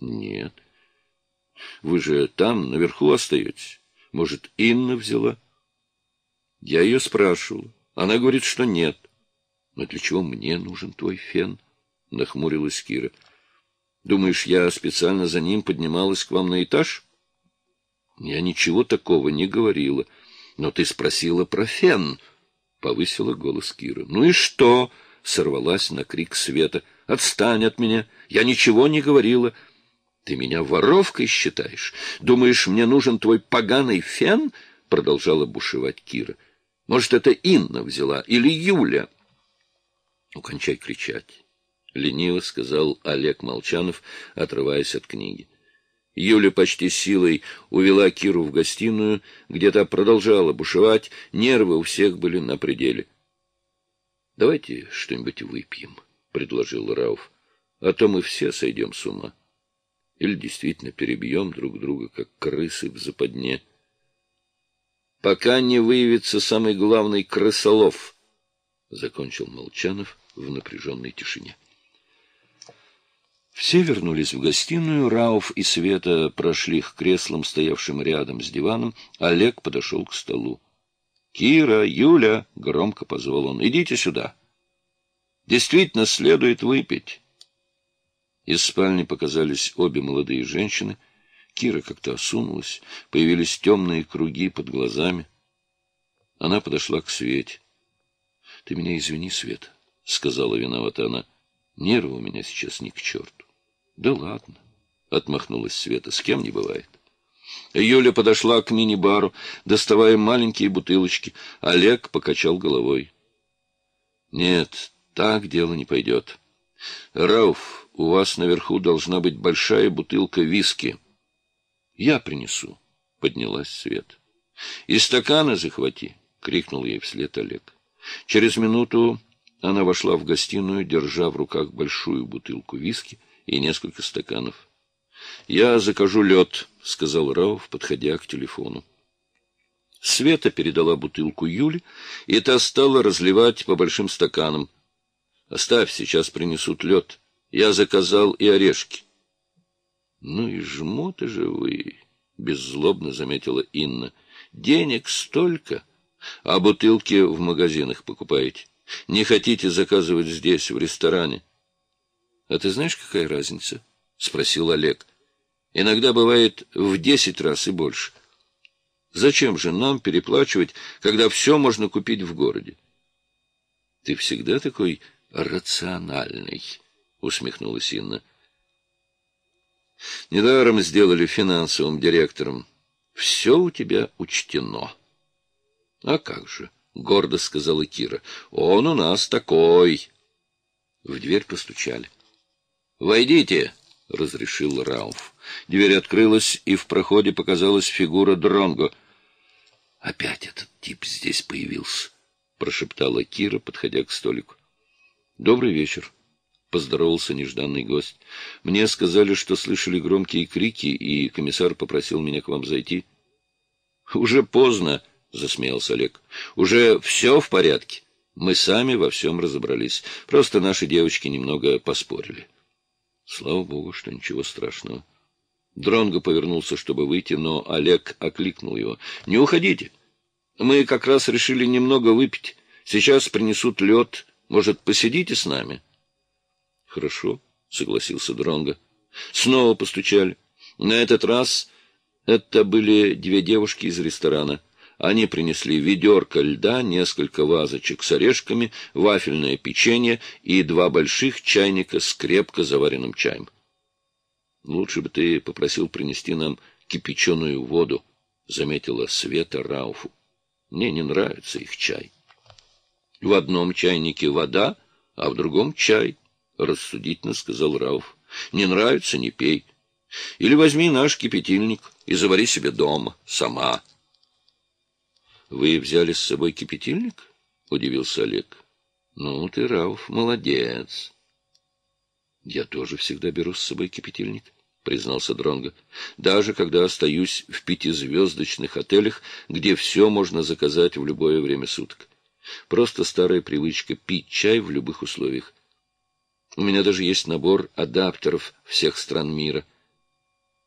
Нет. Вы же там, наверху остаетесь. Может, Инна взяла? Я ее спрашивал. Она говорит, что нет. Но для чего мне нужен твой фен? Нахмурилась Кира. Думаешь, я специально за ним поднималась к вам на этаж? Я ничего такого не говорила. Но ты спросила про фен. Повысила голос Кира. Ну и что? Сорвалась на крик Света. Отстань от меня. Я ничего не говорила. Ты меня воровкой считаешь? Думаешь, мне нужен твой поганый фен? Продолжала бушевать Кира. Может, это Инна взяла или Юля? Ну, кончай кричать. Лениво сказал Олег Молчанов, отрываясь от книги. Юля почти силой увела Киру в гостиную, где та продолжала бушевать, нервы у всех были на пределе. — Давайте что-нибудь выпьем, — предложил Рауф, — а то мы все сойдем с ума. Или действительно перебьем друг друга, как крысы в западне. Пока не выявится самый главный крысолов, — закончил Молчанов в напряженной тишине. Все вернулись в гостиную, Рауф и Света прошли к креслам, стоявшим рядом с диваном. Олег подошел к столу. — Кира, Юля, — громко позвал он, — идите сюда. Действительно следует выпить. Из спальни показались обе молодые женщины. Кира как-то осунулась, появились темные круги под глазами. Она подошла к Свете. — Ты меня извини, Свет, — сказала виновата она. — Нервы у меня сейчас ни к черту. — Да ладно, — отмахнулась Света, — с кем не бывает. Юля подошла к мини-бару, доставая маленькие бутылочки. Олег покачал головой. — Нет, так дело не пойдет. Рауф, у вас наверху должна быть большая бутылка виски. — Я принесу, — поднялась Свет. — И стаканы захвати, — крикнул ей вслед Олег. Через минуту она вошла в гостиную, держа в руках большую бутылку виски и несколько стаканов. — Я закажу лед, — сказал Рауф, подходя к телефону. Света передала бутылку Юле, и та стала разливать по большим стаканам. — Оставь, сейчас принесут лед. — я заказал и орешки. — Ну и жмоты же вы, — беззлобно заметила Инна. — Денег столько, а бутылки в магазинах покупаете. Не хотите заказывать здесь, в ресторане? — А ты знаешь, какая разница? — спросил Олег. — Иногда бывает в десять раз и больше. Зачем же нам переплачивать, когда все можно купить в городе? — Ты всегда такой рациональный, — усмехнулась Инна. Недаром сделали финансовым директором. Все у тебя учтено. — А как же, — гордо сказала Кира, — он у нас такой. В дверь постучали. — Войдите, — разрешил Рауф. Дверь открылась, и в проходе показалась фигура Дронго. — Опять этот тип здесь появился, — прошептала Кира, подходя к столику. — Добрый вечер, — поздоровался нежданный гость. — Мне сказали, что слышали громкие крики, и комиссар попросил меня к вам зайти. — Уже поздно, — засмеялся Олег. — Уже все в порядке. Мы сами во всем разобрались. Просто наши девочки немного поспорили. Слава богу, что ничего страшного. Дронго повернулся, чтобы выйти, но Олег окликнул его. — Не уходите. Мы как раз решили немного выпить. Сейчас принесут лед. Может, посидите с нами? — Хорошо, согласился Дронго. Снова постучали. На этот раз это были две девушки из ресторана. Они принесли ведерко льда, несколько вазочек с орешками, вафельное печенье и два больших чайника с крепко заваренным чаем. «Лучше бы ты попросил принести нам кипяченую воду», — заметила Света Рауфу. «Мне не нравится их чай. В одном чайнике вода, а в другом чай». — рассудительно сказал Рауф. — Не нравится — не пей. Или возьми наш кипятильник и завари себе дома, сама. — Вы взяли с собой кипятильник? — удивился Олег. — Ну ты, Рауф, молодец. — Я тоже всегда беру с собой кипятильник, — признался Дронго. — Даже когда остаюсь в пятизвездочных отелях, где все можно заказать в любое время суток. Просто старая привычка пить чай в любых условиях. У меня даже есть набор адаптеров всех стран мира —